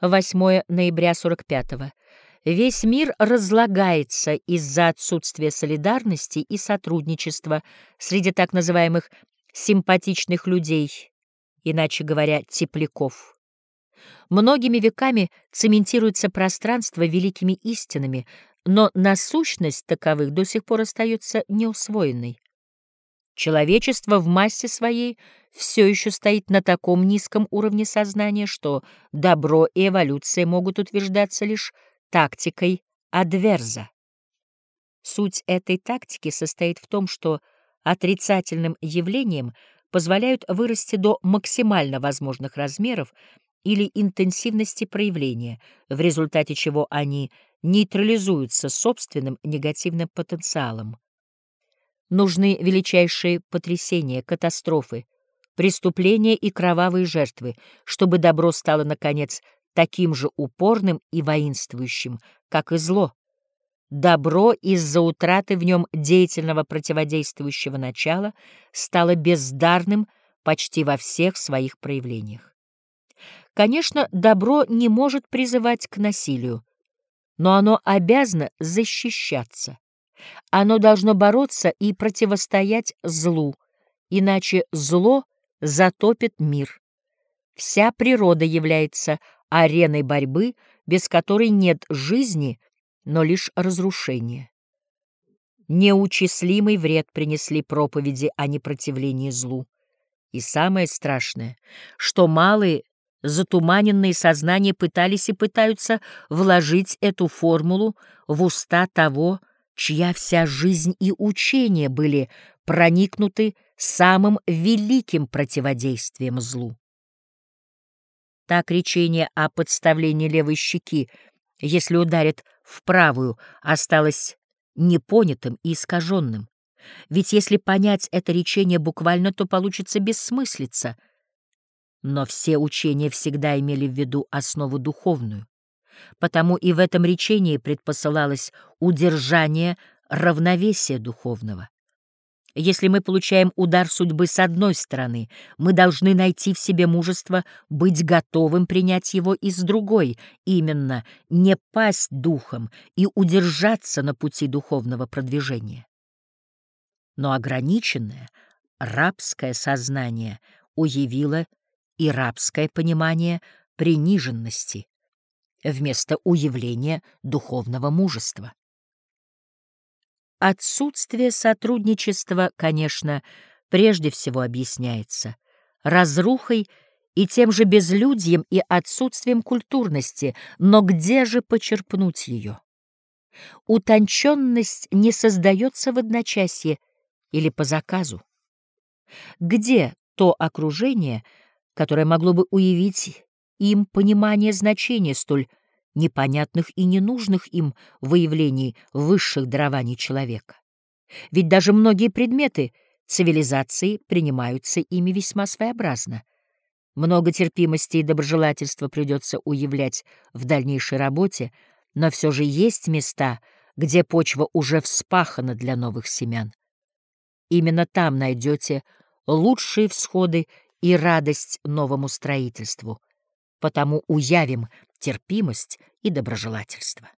8 ноября 45-го. Весь мир разлагается из-за отсутствия солидарности и сотрудничества среди так называемых симпатичных людей, иначе говоря, тепляков. Многими веками цементируется пространство великими истинами, но насущность таковых до сих пор остается неусвоенной. Человечество в массе своей все еще стоит на таком низком уровне сознания, что добро и эволюция могут утверждаться лишь тактикой адверза. Суть этой тактики состоит в том, что отрицательным явлениям позволяют вырасти до максимально возможных размеров или интенсивности проявления, в результате чего они нейтрализуются собственным негативным потенциалом. Нужны величайшие потрясения, катастрофы, преступления и кровавые жертвы, чтобы добро стало, наконец, таким же упорным и воинствующим, как и зло. Добро из-за утраты в нем деятельного противодействующего начала стало бездарным почти во всех своих проявлениях. Конечно, добро не может призывать к насилию, но оно обязано защищаться. Оно должно бороться и противостоять злу, иначе зло затопит мир. Вся природа является ареной борьбы, без которой нет жизни, но лишь разрушение. Неучислимый вред принесли проповеди о непротивлении злу. И самое страшное, что малые затуманенные сознания пытались и пытаются вложить эту формулу в уста того, чья вся жизнь и учение были проникнуты самым великим противодействием злу. Так речение о подставлении левой щеки, если ударит в правую, осталось непонятым и искаженным. Ведь если понять это речение буквально, то получится бессмыслица. Но все учения всегда имели в виду основу духовную. Потому и в этом речении предпосылалось удержание равновесия духовного. Если мы получаем удар судьбы с одной стороны, мы должны найти в себе мужество быть готовым принять его и с другой, именно не пасть духом и удержаться на пути духовного продвижения. Но ограниченное рабское сознание уявило и рабское понимание приниженности вместо уявления духовного мужества. Отсутствие сотрудничества, конечно, прежде всего объясняется разрухой и тем же безлюдьем и отсутствием культурности, но где же почерпнуть ее? Утонченность не создается в одночасье или по заказу. Где то окружение, которое могло бы уявить им понимание значения столь непонятных и ненужных им выявлений высших дарований человека. Ведь даже многие предметы цивилизации принимаются ими весьма своеобразно. Много терпимости и доброжелательства придется уявлять в дальнейшей работе, но все же есть места, где почва уже вспахана для новых семян. Именно там найдете лучшие всходы и радость новому строительству. Потому уявим терпимость и доброжелательство.